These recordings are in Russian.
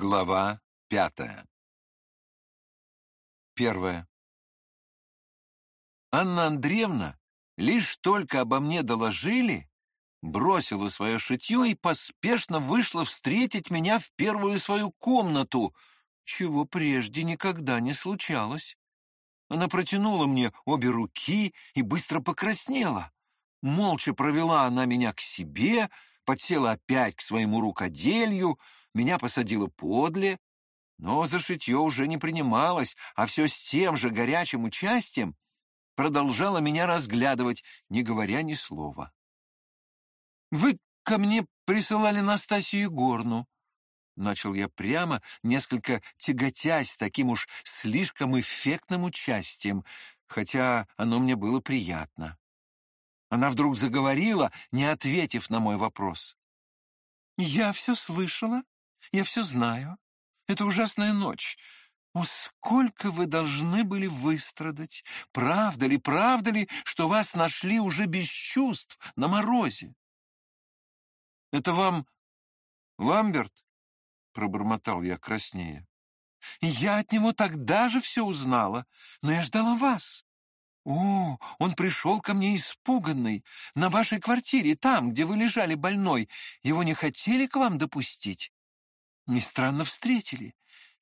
Глава пятая Первое. Анна Андреевна, лишь только обо мне доложили, бросила свое шитье и поспешно вышла встретить меня в первую свою комнату, чего прежде никогда не случалось. Она протянула мне обе руки и быстро покраснела. Молча провела она меня к себе, подсела опять к своему рукоделью, меня посадила подле, но за шитье уже не принималась, а все с тем же горячим участием продолжала меня разглядывать, не говоря ни слова. «Вы ко мне присылали Настасью Егорну», — начал я прямо, несколько тяготясь таким уж слишком эффектным участием, хотя оно мне было приятно. Она вдруг заговорила, не ответив на мой вопрос. «Я все слышала, я все знаю. Это ужасная ночь. О, сколько вы должны были выстрадать! Правда ли, правда ли, что вас нашли уже без чувств на морозе? Это вам Ламберт? Пробормотал я краснее. Я от него тогда же все узнала, но я ждала вас. О, он пришел ко мне испуганный. На вашей квартире, там, где вы лежали больной. Его не хотели к вам допустить? Не странно встретили.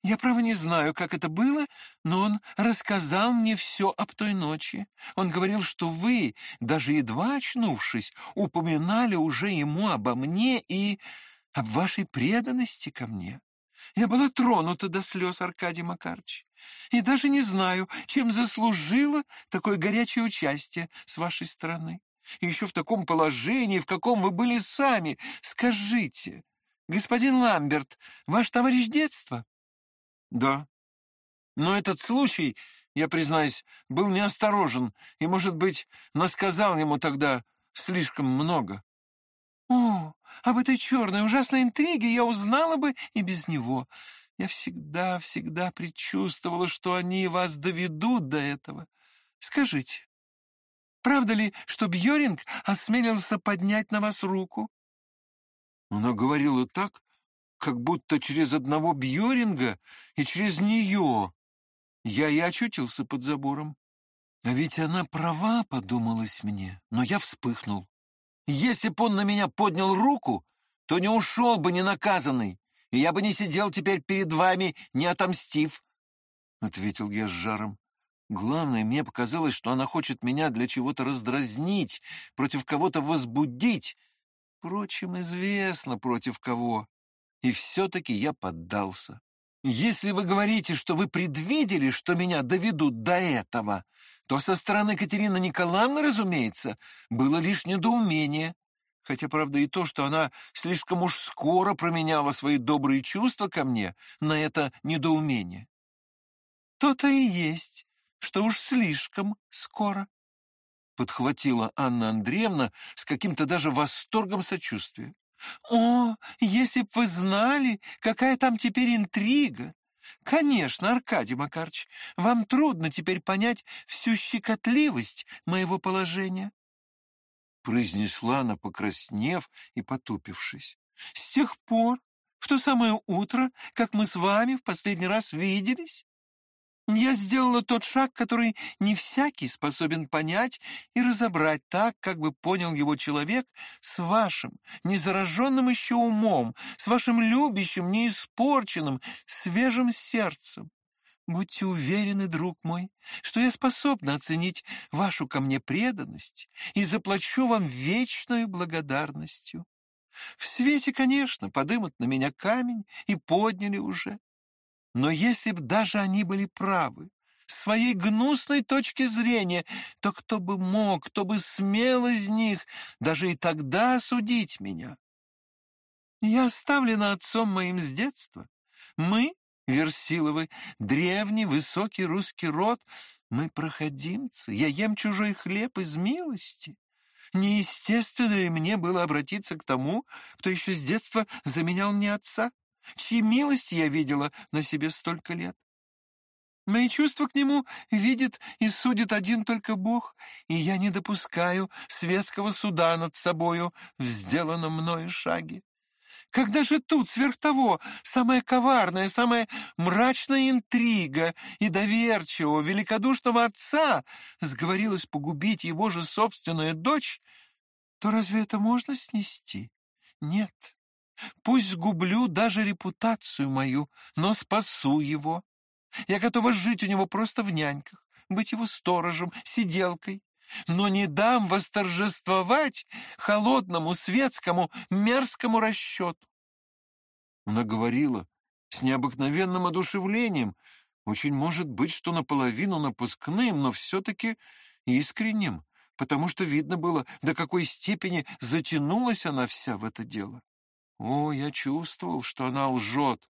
Я, право, не знаю, как это было, но он рассказал мне все об той ночи. Он говорил, что вы, даже едва очнувшись, упоминали уже ему обо мне и об вашей преданности ко мне. Я была тронута до слез, Аркадий Макарович, и даже не знаю, чем заслужила такое горячее участие с вашей стороны. И еще в таком положении, в каком вы были сами. Скажите, господин Ламберт, ваш товарищ детства? Да. Но этот случай, я признаюсь, был неосторожен и, может быть, насказал ему тогда слишком много. О, об этой черной ужасной интриге я узнала бы и без него. Я всегда, всегда предчувствовала, что они вас доведут до этого. Скажите, правда ли, что Бьоринг осмелился поднять на вас руку? Она говорила так, как будто через одного Бьоринга и через нее я и очутился под забором. А ведь она права, подумалось мне, но я вспыхнул. Если б он на меня поднял руку, то не ушел бы ненаказанный, и я бы не сидел теперь перед вами, не отомстив, — ответил я с жаром. Главное, мне показалось, что она хочет меня для чего-то раздразнить, против кого-то возбудить. Впрочем, известно, против кого. И все-таки я поддался. Если вы говорите, что вы предвидели, что меня доведут до этого, то со стороны Катерины Николаевны, разумеется, было лишь недоумение. Хотя, правда, и то, что она слишком уж скоро променяла свои добрые чувства ко мне на это недоумение. То-то и есть, что уж слишком скоро, подхватила Анна Андреевна с каким-то даже восторгом сочувствия. О, если б вы знали, какая там теперь интрига! Конечно, Аркадий Макарч, вам трудно теперь понять всю щекотливость моего положения. Произнесла она, покраснев и потупившись. С тех пор, в то самое утро, как мы с вами в последний раз виделись, я сделала тот шаг, который не всякий способен понять и разобрать так, как бы понял его человек с вашим, незараженным еще умом, с вашим любящим, неиспорченным, свежим сердцем. Будьте уверены, друг мой, что я способна оценить вашу ко мне преданность и заплачу вам вечную благодарностью. В свете, конечно, подымут на меня камень и подняли уже. Но если б даже они были правы, с своей гнусной точки зрения, то кто бы мог, кто бы смел из них даже и тогда осудить меня? Я оставлена отцом моим с детства. Мы, Версиловы, древний высокий русский род, мы проходимцы, я ем чужой хлеб из милости. Неестественно ли мне было обратиться к тому, кто еще с детства заменял мне отца? Чьи милости я видела на себе столько лет. Мои чувства к нему видит и судит один только Бог, и я не допускаю светского суда над собою в сделанном мною шаге. Когда же тут, сверх того, самая коварная, самая мрачная интрига и доверчивого, великодушного отца сговорилась погубить его же собственную дочь, то разве это можно снести? Нет. Пусть сгублю даже репутацию мою, но спасу его. Я готова жить у него просто в няньках, быть его сторожем, сиделкой, но не дам восторжествовать холодному, светскому, мерзкому расчету. Она говорила с необыкновенным одушевлением, очень может быть, что наполовину напускным, но все-таки искренним, потому что видно было, до какой степени затянулась она вся в это дело. О, я чувствовал, что она лжет,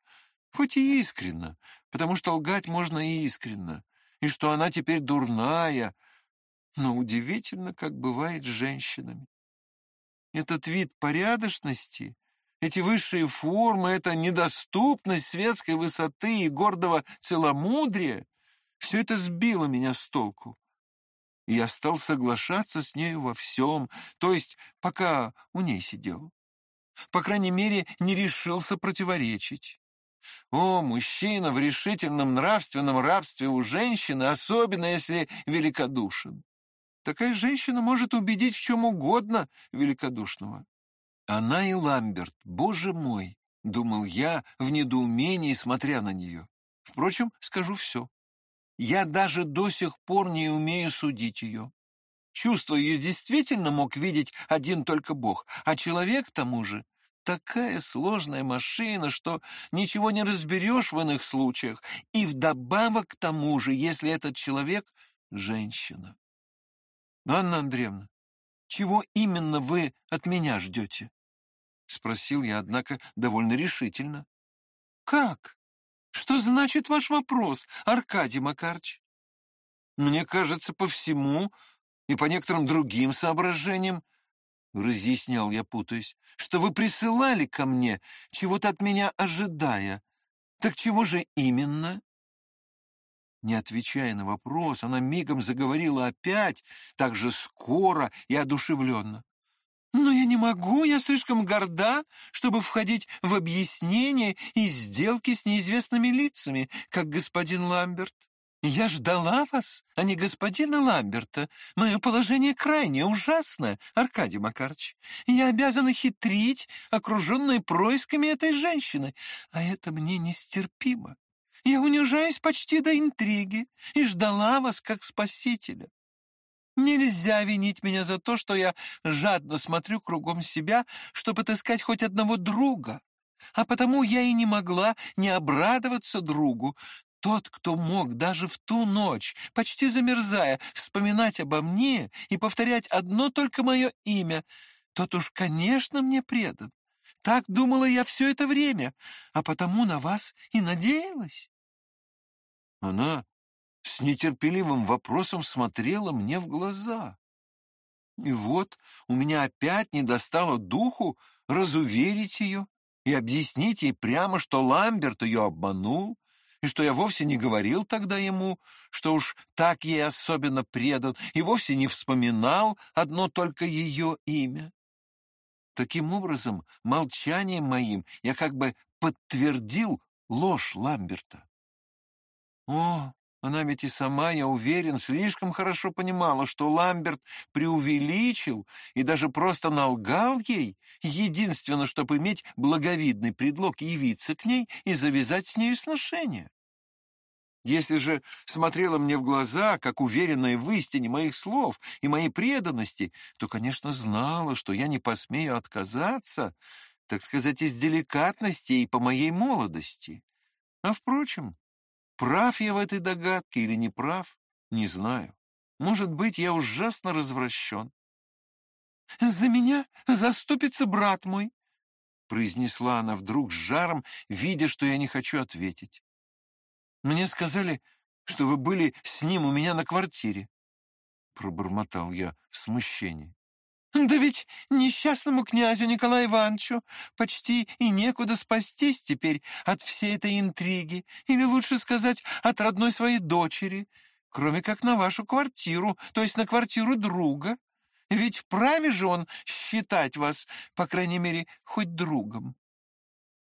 хоть и искренно, потому что лгать можно и искренно, и что она теперь дурная, но удивительно, как бывает с женщинами. Этот вид порядочности, эти высшие формы, эта недоступность светской высоты и гордого целомудрия — все это сбило меня с толку. Я стал соглашаться с нею во всем, то есть пока у ней сидел. По крайней мере, не решился противоречить. О, мужчина в решительном нравственном рабстве у женщины, особенно если великодушен. Такая женщина может убедить в чем угодно великодушного. Она и Ламберт, боже мой, думал я в недоумении, смотря на нее. Впрочем, скажу все. Я даже до сих пор не умею судить ее. Чувство ее действительно мог видеть один только Бог, а человек, к тому же, такая сложная машина, что ничего не разберешь в иных случаях, и вдобавок к тому же, если этот человек — женщина. «Анна Андреевна, чего именно вы от меня ждете?» — спросил я, однако, довольно решительно. «Как? Что значит ваш вопрос, Аркадий Макарч?» «Мне кажется, по всему и по некоторым другим соображениям, — разъяснял я, путаясь, — что вы присылали ко мне, чего-то от меня ожидая. Так чего же именно?» Не отвечая на вопрос, она мигом заговорила опять, так же скоро и одушевленно. «Но я не могу, я слишком горда, чтобы входить в объяснения и сделки с неизвестными лицами, как господин Ламберт. Я ждала вас, а не господина Ламберта. Мое положение крайне ужасное, Аркадий Макарович. Я обязана хитрить, окруженная происками этой женщины, а это мне нестерпимо. Я унижаюсь почти до интриги и ждала вас как спасителя. Нельзя винить меня за то, что я жадно смотрю кругом себя, чтобы отыскать хоть одного друга. А потому я и не могла не обрадоваться другу. Тот, кто мог даже в ту ночь, почти замерзая, вспоминать обо мне и повторять одно только мое имя, тот уж, конечно, мне предан. Так думала я все это время, а потому на вас и надеялась. Она с нетерпеливым вопросом смотрела мне в глаза. И вот у меня опять не достало духу разуверить ее и объяснить ей прямо, что Ламберт ее обманул, и что я вовсе не говорил тогда ему, что уж так ей особенно предан, и вовсе не вспоминал одно только ее имя. Таким образом, молчанием моим я как бы подтвердил ложь Ламберта. О, она ведь и сама, я уверен, слишком хорошо понимала, что Ламберт преувеличил и даже просто налгал ей, единственно, чтобы иметь благовидный предлог явиться к ней и завязать с нею сношение. Если же смотрела мне в глаза, как уверенная в истине моих слов и моей преданности, то, конечно, знала, что я не посмею отказаться, так сказать, из деликатности и по моей молодости. А, впрочем, Прав я в этой догадке или не прав, не знаю. Может быть, я ужасно развращен. «За меня заступится брат мой», — произнесла она вдруг с жаром, видя, что я не хочу ответить. «Мне сказали, что вы были с ним у меня на квартире», — пробормотал я в смущении. Да ведь несчастному князю Николаю Ивановичу почти и некуда спастись теперь от всей этой интриги, или лучше сказать, от родной своей дочери, кроме как на вашу квартиру, то есть на квартиру друга. Ведь вправе же он считать вас, по крайней мере, хоть другом.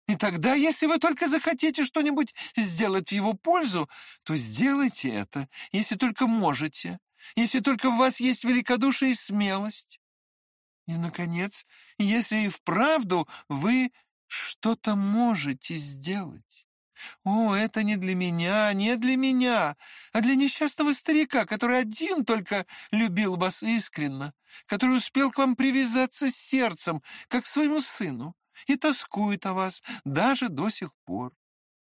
И тогда, если вы только захотите что-нибудь сделать в его пользу, то сделайте это, если только можете, если только в вас есть великодушие и смелость. И, наконец, если и вправду вы что-то можете сделать. О, это не для меня, не для меня, а для несчастного старика, который один только любил вас искренно, который успел к вам привязаться сердцем, как к своему сыну и тоскует о вас даже до сих пор.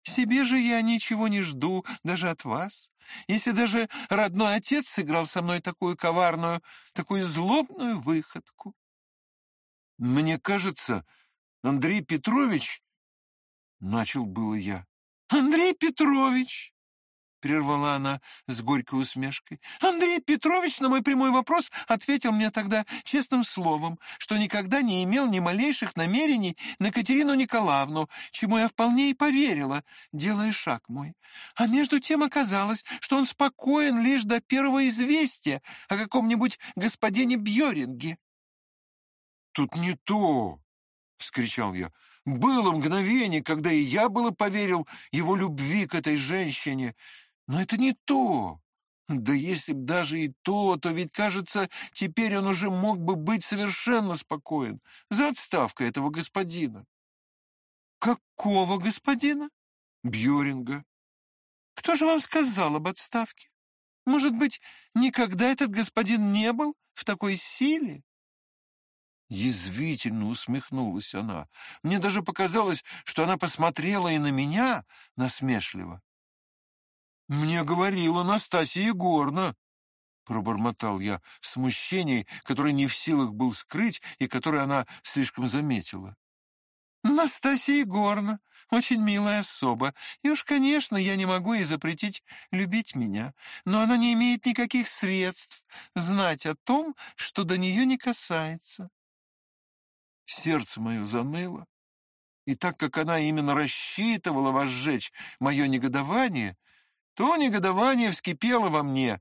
Себе же я ничего не жду даже от вас. Если даже родной отец сыграл со мной такую коварную, такую злобную выходку. Мне кажется, Андрей Петрович... Начал было я. Андрей Петрович! — прервала она с горькой усмешкой. «Андрей Петрович на мой прямой вопрос ответил мне тогда честным словом, что никогда не имел ни малейших намерений на Катерину Николаевну, чему я вполне и поверила, делая шаг мой. А между тем оказалось, что он спокоен лишь до первого известия о каком-нибудь господине Бьоринге». «Тут не то!» — вскричал я. «Было мгновение, когда и я было поверил его любви к этой женщине». Но это не то. Да если б даже и то, то ведь, кажется, теперь он уже мог бы быть совершенно спокоен за отставкой этого господина. Какого господина? Бьоринга. Кто же вам сказал об отставке? Может быть, никогда этот господин не был в такой силе? Язвительно усмехнулась она. Мне даже показалось, что она посмотрела и на меня насмешливо. «Мне говорила Настасья Егоровна», — пробормотал я в смущении, которое не в силах был скрыть и которое она слишком заметила. «Настасья Егоровна, очень милая особа, и уж, конечно, я не могу ей запретить любить меня, но она не имеет никаких средств знать о том, что до нее не касается». Сердце мое заныло, и так как она именно рассчитывала возжечь мое негодование, то негодование вскипело во мне,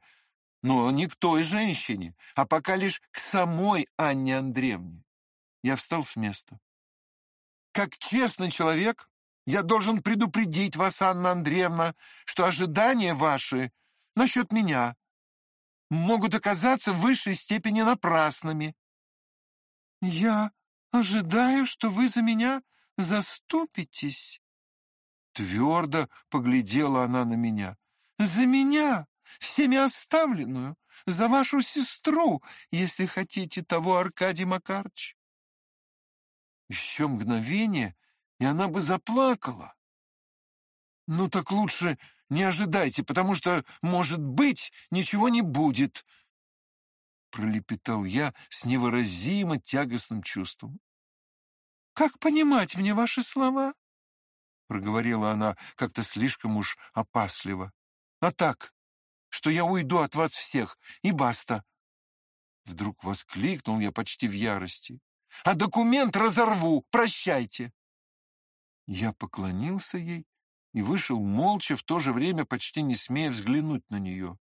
но не к той женщине, а пока лишь к самой Анне Андреевне. Я встал с места. Как честный человек, я должен предупредить вас, Анна Андреевна, что ожидания ваши насчет меня могут оказаться в высшей степени напрасными. Я ожидаю, что вы за меня заступитесь. Твердо поглядела она на меня. «За меня, всеми оставленную, за вашу сестру, если хотите того, Аркадий Макарыч». Еще мгновение, и она бы заплакала. «Ну так лучше не ожидайте, потому что, может быть, ничего не будет», — пролепетал я с невыразимо тягостным чувством. «Как понимать мне ваши слова?» проговорила она как-то слишком уж опасливо. А так, что я уйду от вас всех, и баста. Вдруг воскликнул я почти в ярости. А документ разорву, прощайте. Я поклонился ей и вышел молча, в то же время почти не смея взглянуть на нее.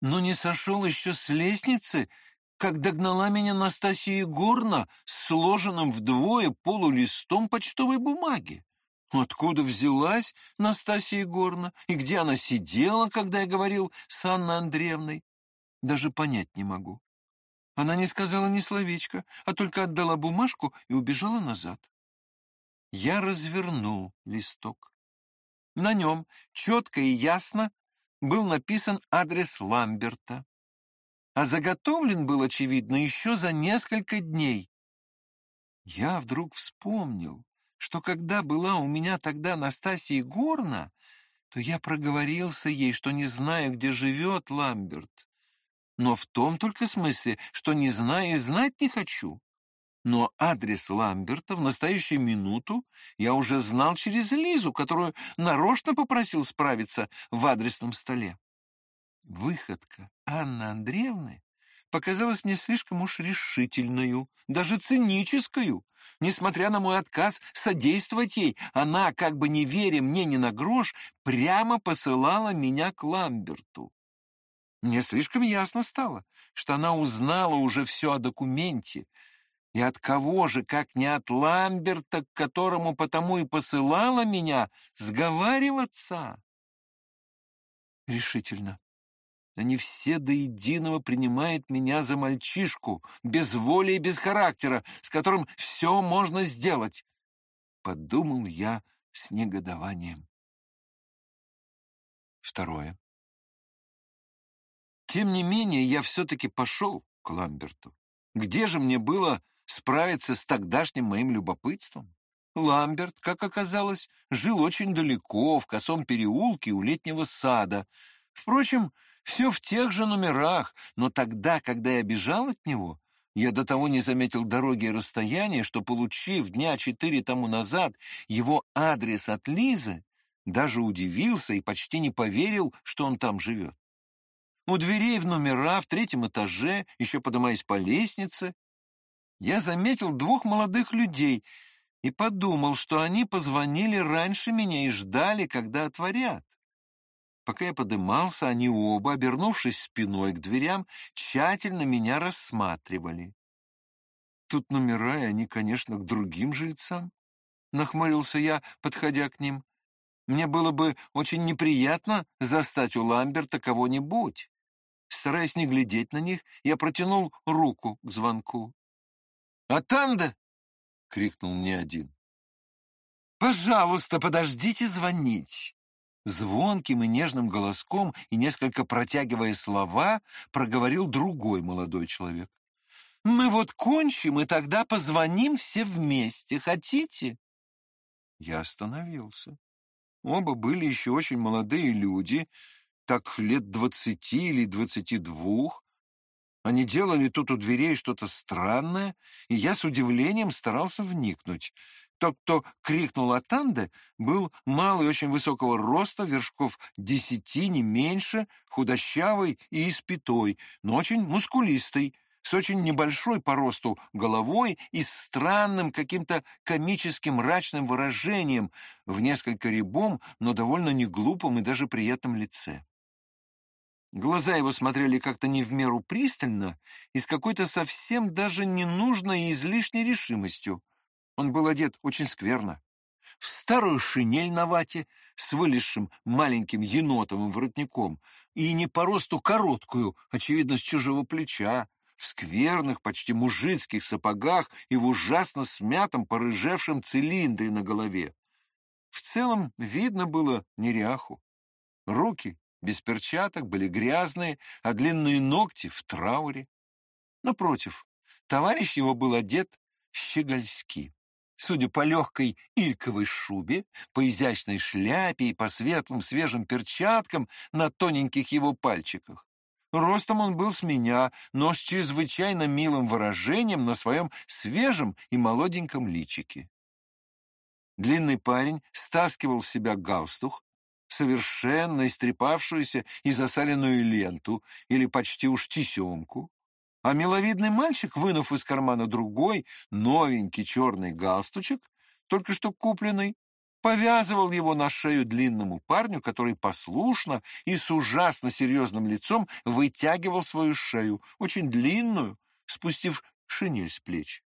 Но не сошел еще с лестницы, как догнала меня Настасья Егоровна с сложенным вдвое полулистом почтовой бумаги. Откуда взялась Настасья Егоровна и где она сидела, когда я говорил с Анной Андреевной? Даже понять не могу. Она не сказала ни словечка, а только отдала бумажку и убежала назад. Я развернул листок. На нем четко и ясно был написан адрес Ламберта, а заготовлен был, очевидно, еще за несколько дней. Я вдруг вспомнил, что когда была у меня тогда Настасья Егоровна, то я проговорился ей, что не знаю, где живет Ламберт. Но в том только смысле, что не знаю и знать не хочу. Но адрес Ламберта в настоящую минуту я уже знал через Лизу, которую нарочно попросил справиться в адресном столе. Выходка Анны Андреевны показалась мне слишком уж решительную, даже циническую, Несмотря на мой отказ содействовать ей, она, как бы не веря мне ни на грош, прямо посылала меня к Ламберту. Мне слишком ясно стало, что она узнала уже все о документе, И от кого же, как не от Ламберта, к которому потому и посылала меня, сговариваться? Решительно. Они все до единого принимают меня за мальчишку, без воли и без характера, с которым все можно сделать. Подумал я с негодованием. Второе. Тем не менее, я все-таки пошел к Ламберту. Где же мне было справиться с тогдашним моим любопытством? Ламберт, как оказалось, жил очень далеко, в косом переулке у летнего сада. Впрочем, все в тех же номерах, но тогда, когда я бежал от него, я до того не заметил дороги и расстояния, что, получив дня четыре тому назад его адрес от Лизы, даже удивился и почти не поверил, что он там живет. У дверей в номера в третьем этаже, еще поднимаясь по лестнице, я заметил двух молодых людей и подумал, что они позвонили раньше меня и ждали, когда отворят. Пока я подымался, они оба, обернувшись спиной к дверям, тщательно меня рассматривали. Тут номера, и они, конечно, к другим жильцам. Нахмурился я, подходя к ним. Мне было бы очень неприятно застать у Ламберта кого-нибудь. Стараясь не глядеть на них, я протянул руку к звонку. «Атанда!» — крикнул мне один. «Пожалуйста, подождите звонить!» Звонким и нежным голоском и несколько протягивая слова, проговорил другой молодой человек. «Мы вот кончим, и тогда позвоним все вместе. Хотите?» Я остановился. Оба были еще очень молодые люди, так лет двадцати или двадцати двух. Они делали тут у дверей что-то странное, и я с удивлением старался вникнуть. Тот, кто крикнул Атанде, был малый, очень высокого роста, вершков десяти, не меньше, худощавый и испитой, но очень мускулистый, с очень небольшой по росту головой и странным каким-то комическим мрачным выражением в несколько рябом, но довольно неглупом и даже приятном лице. Глаза его смотрели как-то не в меру пристально и с какой-то совсем даже ненужной и излишней решимостью. Он был одет очень скверно. В старую шинель на вате с вылезшим маленьким енотовым воротником и не по росту короткую, очевидно, с чужого плеча, в скверных, почти мужицких сапогах и в ужасно смятом, порыжевшем цилиндре на голове. В целом видно было неряху. Руки без перчаток были грязные, а длинные ногти в трауре. Напротив, товарищ его был одет щегольски. Судя по легкой ильковой шубе, по изящной шляпе и по светлым свежим перчаткам на тоненьких его пальчиках. Ростом он был с меня, но с чрезвычайно милым выражением на своем свежем и молоденьком личике. Длинный парень стаскивал с себя галстух, совершенно истрепавшуюся и засаленную ленту или почти уж тесемку, а миловидный мальчик, вынув из кармана другой, новенький черный галстучек, только что купленный, повязывал его на шею длинному парню, который послушно и с ужасно серьезным лицом вытягивал свою шею, очень длинную, спустив шинель с плеч.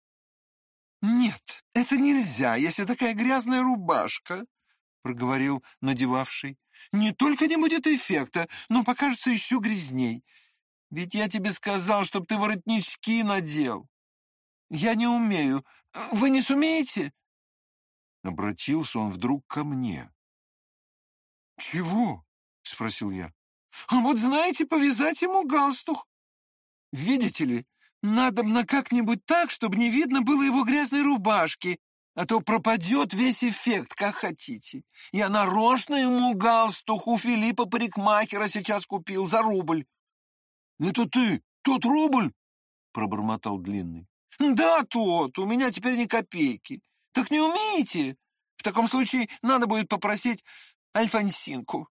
«Нет, это нельзя, если такая грязная рубашка», — проговорил надевавший. «Не только не будет эффекта, но покажется еще грязней. Ведь я тебе сказал, чтоб ты воротнички надел. Я не умею. Вы не сумеете?» Обратился он вдруг ко мне. «Чего?» — спросил я. «А вот знаете, повязать ему галстук. Видите ли, надо на как-нибудь так, чтобы не видно было его грязной рубашки, а то пропадет весь эффект, как хотите. Я нарочно ему галстук у Филиппа парикмахера сейчас купил за рубль. «Это ты, тот рубль?» — пробормотал Длинный. «Да, тот, у меня теперь ни копейки. Так не умеете? В таком случае надо будет попросить Альфонсинку».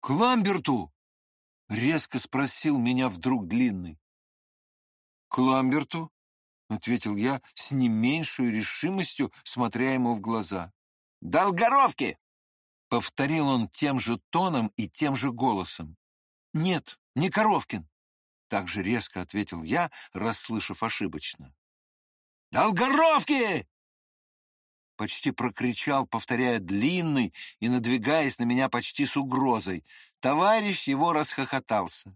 «К Ламберту?» — резко спросил меня вдруг Длинный. «К Ламберту?» — ответил я с не меньшей решимостью, смотря ему в глаза. «Долгоровки!» — повторил он тем же тоном и тем же голосом. «Нет, не Коровкин!» Так же резко ответил я, расслышав ошибочно. Долгоровки!» Почти прокричал, повторяя длинный и надвигаясь на меня почти с угрозой. Товарищ его расхохотался.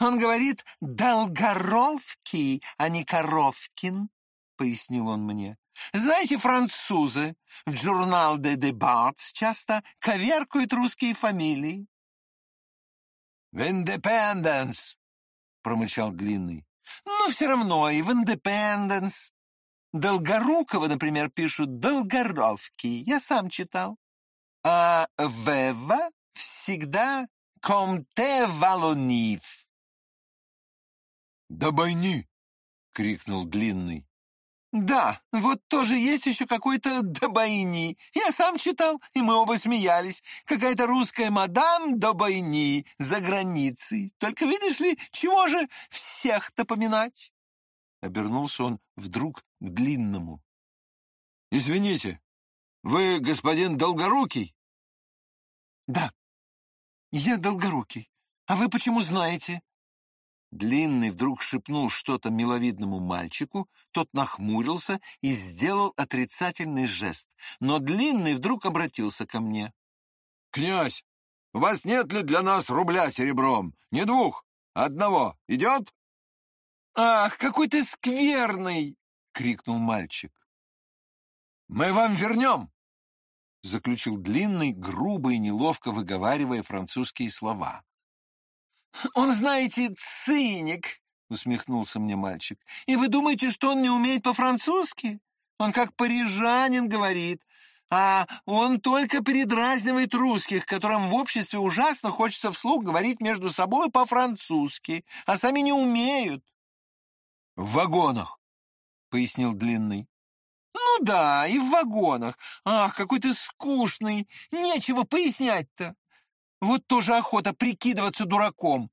«Он говорит «Долгоровки», а не «Коровкин», — пояснил он мне. «Знаете, французы в журнал «Де Дебатс» часто коверкуют русские фамилии». «В «Индепенденс», — промычал Длинный. «Ну, все равно и в «Индепенденс». Долгорукова, например, пишут «Долгоровки». Я сам читал. А Вева всегда «Комте Валонив». «Добойни!» — крикнул Длинный. «Да, вот тоже есть еще какой-то Добойни. Я сам читал, и мы оба смеялись. Какая-то русская мадам Добойни за границей. Только видишь ли, чего же всех-то поминать?» Обернулся он вдруг к Длинному. «Извините, вы господин Долгорукий?» «Да, я Долгорукий. А вы почему знаете?» Длинный вдруг шепнул что-то миловидному мальчику, тот нахмурился и сделал отрицательный жест, но Длинный вдруг обратился ко мне. «Князь, у вас нет ли для нас рубля серебром? Не двух, одного. Идет?» «Ах, какой ты скверный!» — крикнул мальчик. «Мы вам вернем!» — заключил Длинный, грубо и неловко выговаривая французские слова. «Он, знаете, циник!» — усмехнулся мне мальчик. «И вы думаете, что он не умеет по-французски? Он как парижанин говорит, а он только передразнивает русских, которым в обществе ужасно хочется вслух говорить между собой по-французски, а сами не умеют». «В вагонах», — пояснил Длинный. «Ну да, и в вагонах. Ах, какой ты скучный! Нечего пояснять-то. Вот тоже охота прикидываться дураком».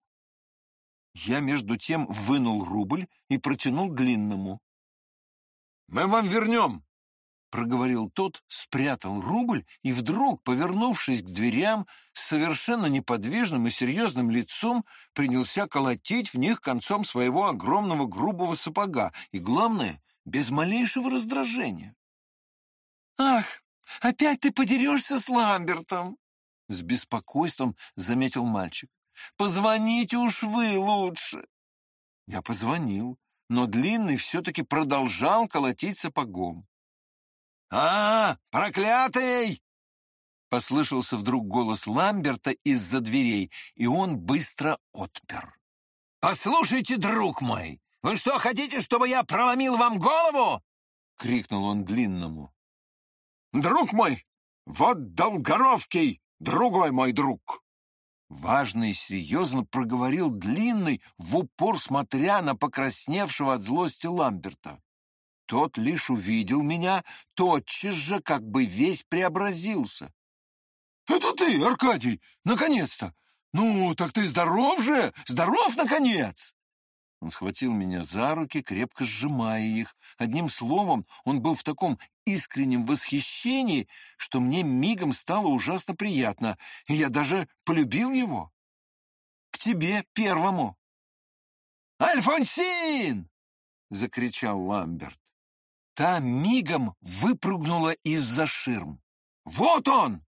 Я, между тем, вынул рубль и протянул Длинному. «Мы вам вернем!» проговорил тот, спрятал рубль и вдруг, повернувшись к дверям, с совершенно неподвижным и серьезным лицом принялся колотить в них концом своего огромного грубого сапога и, главное, без малейшего раздражения. «Ах, опять ты подерешься с Ламбертом!» — с беспокойством заметил мальчик. «Позвоните уж вы лучше!» Я позвонил, но Длинный все-таки продолжал колотить сапогом. «А, проклятый!» Послышался вдруг голос Ламберта из-за дверей, и он быстро отпер. «Послушайте, друг мой, вы что, хотите, чтобы я проломил вам голову?» — крикнул он длинному. «Друг мой, вот Долгоровский, другой мой друг!» Важно и серьезно проговорил длинный, в упор смотря на покрасневшего от злости Ламберта. Тот лишь увидел меня, тотчас же как бы весь преобразился. — Это ты, Аркадий, наконец-то! Ну, так ты здоров же! Здоров, наконец! Он схватил меня за руки, крепко сжимая их. Одним словом, он был в таком искреннем восхищении, что мне мигом стало ужасно приятно, и я даже полюбил его. К тебе первому. «Альфонсин!» — закричал Ламберт. Та мигом выпрыгнула из-за ширм. «Вот он!»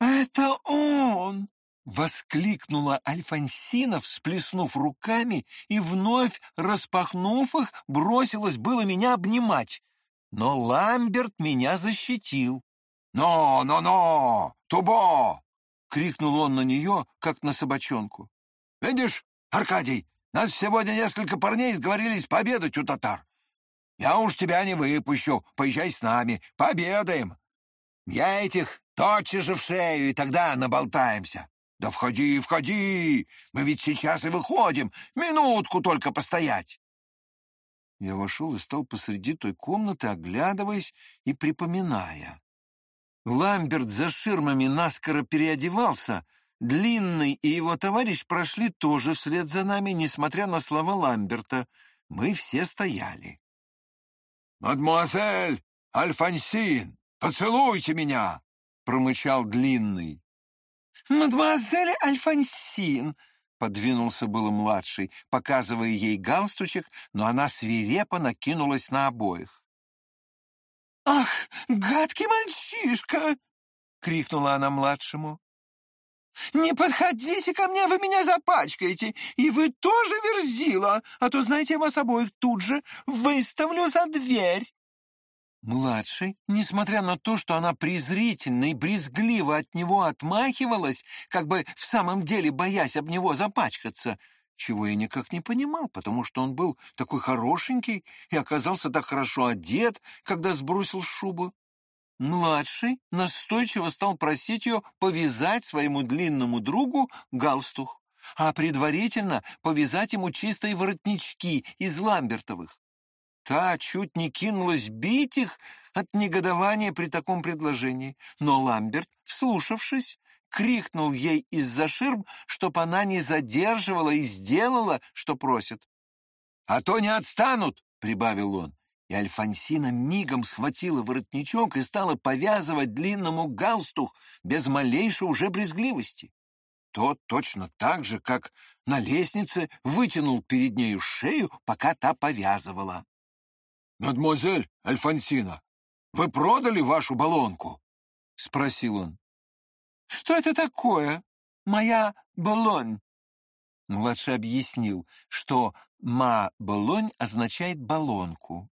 «Это он!» — воскликнула Альфонсина, всплеснув руками и, вновь распахнув их, бросилась было меня обнимать. Но Ламберт меня защитил. «Но, но, но! Тубо!» — крикнул он на нее, как на собачонку. «Видишь, Аркадий, нас сегодня несколько парней сговорились пообедать у татар. Я уж тебя не выпущу, поезжай с нами, пообедаем. Я этих тотчас же в шею, и тогда наболтаемся. Да входи, входи, мы ведь сейчас и выходим, минутку только постоять. Я вошел и стал посреди той комнаты, оглядываясь и припоминая. Ламберт за ширмами наскоро переодевался, Длинный и его товарищ прошли тоже вслед за нами, несмотря на слова Ламберта. Мы все стояли. «Мадемуазель Альфонсин, поцелуйте меня!» — промычал Длинный. «Мадемуазель Альфонсин, Подвинулся было младший, показывая ей галстучек, но она свирепо накинулась на обоих. «Ах, гадкий мальчишка!» — крикнула она младшему. «Не подходите ко мне, вы меня запачкаете, и вы тоже верзила, а то, знаете, я вас обоих тут же выставлю за дверь». Младший, несмотря на то, что она презрительно и брезгливо от него отмахивалась, как бы в самом деле боясь об него запачкаться, чего я никак не понимал, потому что он был такой хорошенький и оказался так хорошо одет, когда сбросил шубу. Младший настойчиво стал просить ее повязать своему длинному другу галстух, а предварительно повязать ему чистые воротнички из ламбертовых. Та чуть не кинулась бить их от негодования при таком предложении, но Ламберт, вслушавшись, крикнул ей из-за ширм, чтоб она не задерживала и сделала, что просит. «А то не отстанут!» — прибавил он. И Альфонсина мигом схватила воротничок и стала повязывать длинному галстух без малейшей уже брезгливости. Тот точно так же, как на лестнице, вытянул перед нею шею, пока та повязывала. «Мадемуазель Альфонсина, вы продали вашу баллонку?» — спросил он. «Что это такое? Моя баллонь?» Младший объяснил, что «ма баллонь» означает баллонку.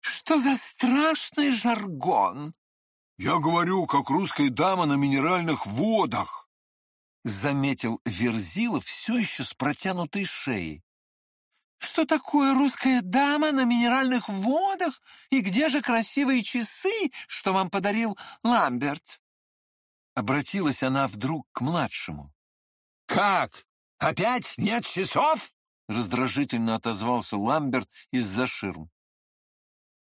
«Что за страшный жаргон?» «Я говорю, как русская дама на минеральных водах», — заметил Верзилов все еще с протянутой шеей. Что такое русская дама на минеральных водах? И где же красивые часы, что вам подарил Ламберт?» Обратилась она вдруг к младшему. «Как? Опять нет часов?» Раздражительно отозвался Ламберт из-за ширм.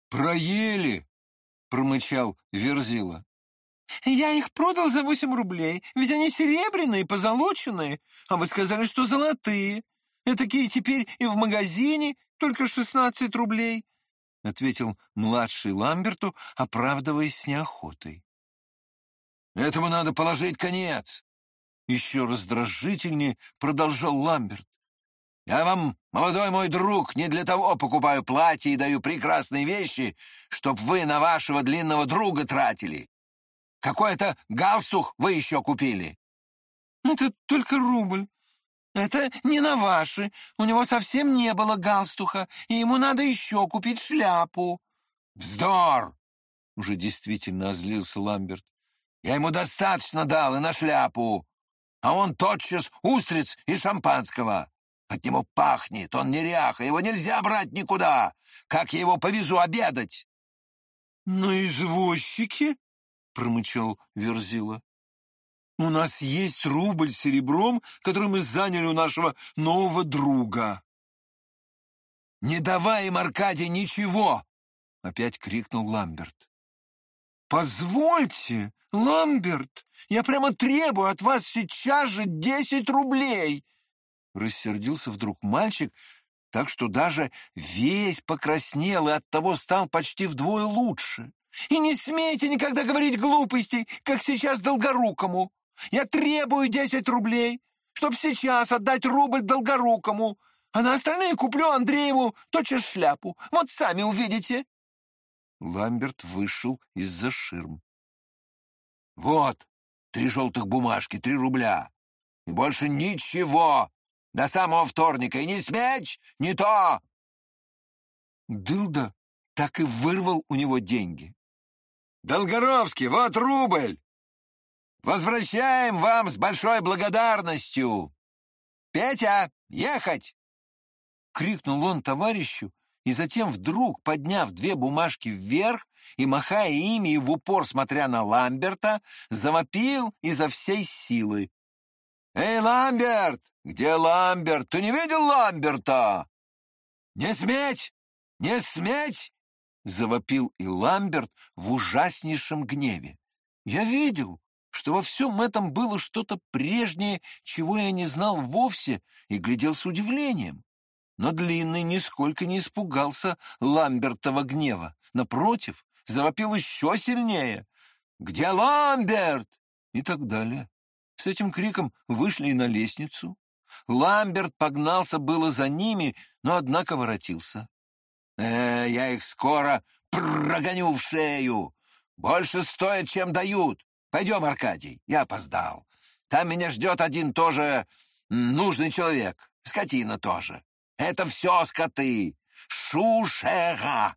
«Проели!» — промычал Верзила. «Я их продал за восемь рублей, ведь они серебряные, позолоченные, а вы сказали, что золотые. Этакие теперь и в магазине, только шестнадцать рублей», — ответил младший Ламберту, оправдываясь с неохотой. «Этому надо положить конец!» Еще раздражительнее продолжал Ламберт. «Я вам, молодой мой друг, не для того покупаю платье и даю прекрасные вещи, чтоб вы на вашего длинного друга тратили. Какой-то галстух вы еще купили». «Это только рубль. «Это не на ваши. У него совсем не было галстуха, и ему надо еще купить шляпу». «Вздор!» — уже действительно озлился Ламберт. «Я ему достаточно дал и на шляпу, а он тотчас устриц и шампанского. От него пахнет, он неряха, его нельзя брать никуда. Как я его повезу обедать?» «На извозчике?» — промычал Верзила. У нас есть рубль серебром, который мы заняли у нашего нового друга. «Не давай им, Аркадий, ничего!» — опять крикнул Ламберт. «Позвольте, Ламберт, я прямо требую от вас сейчас же десять рублей!» Рассердился вдруг мальчик, так что даже весь покраснел и оттого стал почти вдвое лучше. «И не смейте никогда говорить глупостей, как сейчас Долгорукому!» Я требую десять рублей, чтоб сейчас отдать рубль Долгорукому, а на остальные куплю Андрееву тотчас шляпу. Вот сами увидите. Ламберт вышел из-за ширм. Вот, три желтых бумажки, три рубля. И больше ничего до самого вторника. И не сметь, не то. Дылда так и вырвал у него деньги. «Долгоровский, вот рубль! Возвращаем вам с большой благодарностью! Петя, ехать!» Крикнул он товарищу, и затем вдруг, подняв две бумажки вверх и махая ими и в упор смотря на Ламберта, завопил изо всей силы. «Эй, Ламберт! Где Ламберт? Ты не видел Ламберта?» «Не сметь! Не сметь!» — завопил и Ламберт в ужаснейшем гневе. «Я видел, что во всем этом было что-то прежнее, чего я не знал вовсе, и глядел с удивлением. Но Длинный нисколько не испугался Ламбертова гнева. Напротив, завопил еще сильнее. «Где Ламберт?» и так далее. С этим криком вышли и на лестницу. Ламберт погнался было за ними, но однако воротился. «Э, я их скоро прогоню в шею. Больше стоит, чем дают. Пойдем, Аркадий, я опоздал. Там меня ждет один тоже нужный человек. Скотина тоже. Это все скоты. Шушера!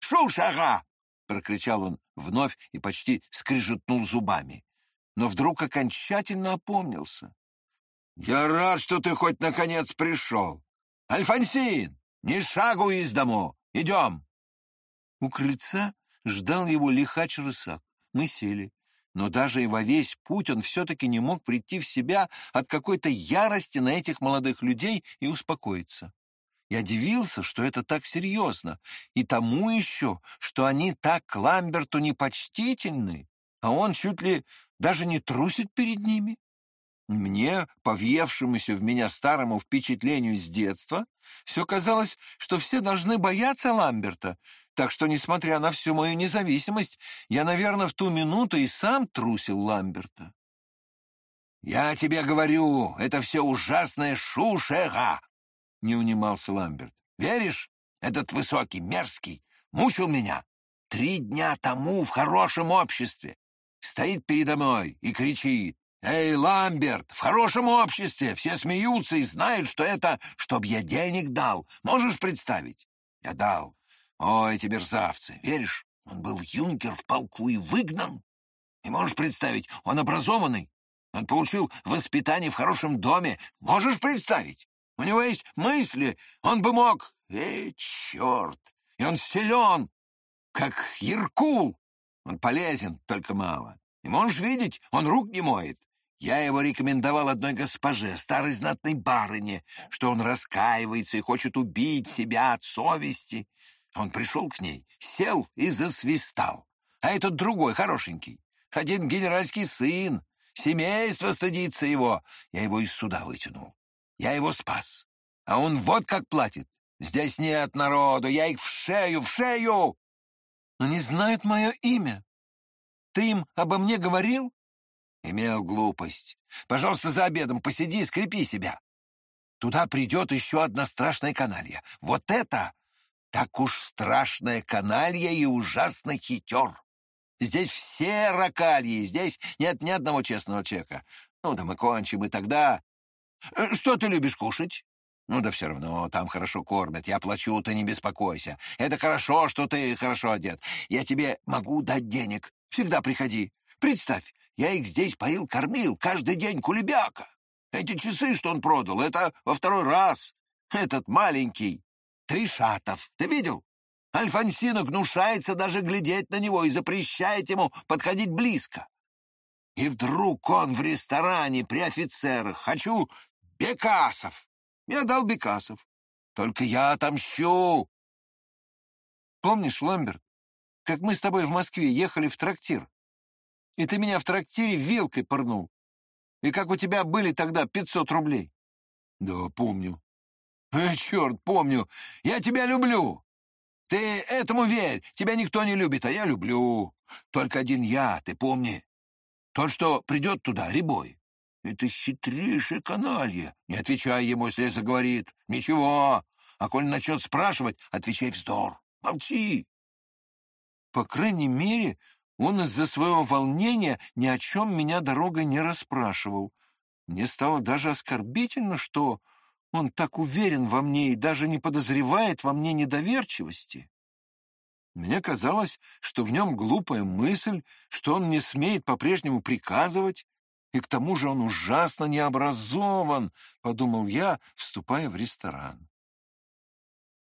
Шушера! Прокричал он вновь и почти скрижетнул зубами. Но вдруг окончательно опомнился. «Я рад, что ты хоть наконец пришел. Альфонсин, ни шагу из дому. Идем!» У крыльца ждал его лихач-рысак. Мы сели. Но даже и во весь путь он все-таки не мог прийти в себя от какой-то ярости на этих молодых людей и успокоиться. Я удивился, что это так серьезно, и тому еще, что они так к Ламберту непочтительны, а он чуть ли даже не трусит перед ними. Мне, повъевшемуся в меня старому впечатлению с детства, все казалось, что все должны бояться Ламберта, так что, несмотря на всю мою независимость, я, наверное, в ту минуту и сам трусил Ламберта. «Я тебе говорю, это все ужасная шушера!» — не унимался Ламберт. «Веришь? Этот высокий, мерзкий, мучил меня. Три дня тому в хорошем обществе. Стоит передо мной и кричит. «Эй, Ламберт, в хорошем обществе, все смеются и знают, что это, чтоб я денег дал. Можешь представить?» Я дал. О, эти мерзавцы, веришь? Он был юнкер в полку и выгнан. И можешь представить, он образованный. Он получил воспитание в хорошем доме. Можешь представить? У него есть мысли. Он бы мог... Эй, черт! И он силен, как Еркул. Он полезен, только мало. И можешь видеть, он рук не моет. Я его рекомендовал одной госпоже, старой знатной барыне, что он раскаивается и хочет убить себя от совести. Он пришел к ней, сел и засвистал. А этот другой, хорошенький, один генеральский сын, семейство стыдится его. Я его из суда вытянул. Я его спас. А он вот как платит. Здесь нет народу, я их в шею, в шею. Но не знают мое имя. Ты им обо мне говорил? Имел глупость. Пожалуйста, за обедом посиди и скрепи себя. Туда придет еще одна страшная каналья. Вот это так уж страшная каналья и ужасно хитер. Здесь все ракальи, здесь нет ни одного честного человека. Ну да мы кончим, и тогда... Э, что ты любишь кушать? Ну да все равно, там хорошо кормят, я плачу, ты не беспокойся. Это хорошо, что ты хорошо одет. Я тебе могу дать денег. Всегда приходи. Представь, я их здесь поил, кормил, каждый день кулебяка. Эти часы, что он продал, это во второй раз. Этот маленький, Тришатов. Ты видел? Альфонсина гнушается даже глядеть на него и запрещает ему подходить близко. И вдруг он в ресторане при офицерах. Хочу Бекасов. Я дал Бекасов. Только я отомщу. Помнишь, Ламберт, как мы с тобой в Москве ехали в трактир, и ты меня в трактире вилкой пырнул, и как у тебя были тогда пятьсот рублей? Да, помню. Э, черт, помню. Я тебя люблю. Ты этому верь. Тебя никто не любит, а я люблю. Только один я, ты помни. Тот, что придет туда, ребой. Это хитрейшее каналье. Не отвечай ему, если заговорит. Ничего. А коль начнет спрашивать, отвечай вздор. Молчи. По крайней мере, он из-за своего волнения ни о чем меня дорогой не расспрашивал. Мне стало даже оскорбительно, что он так уверен во мне и даже не подозревает во мне недоверчивости. Мне казалось, что в нем глупая мысль, что он не смеет по-прежнему приказывать, и к тому же он ужасно необразован, — подумал я, вступая в ресторан.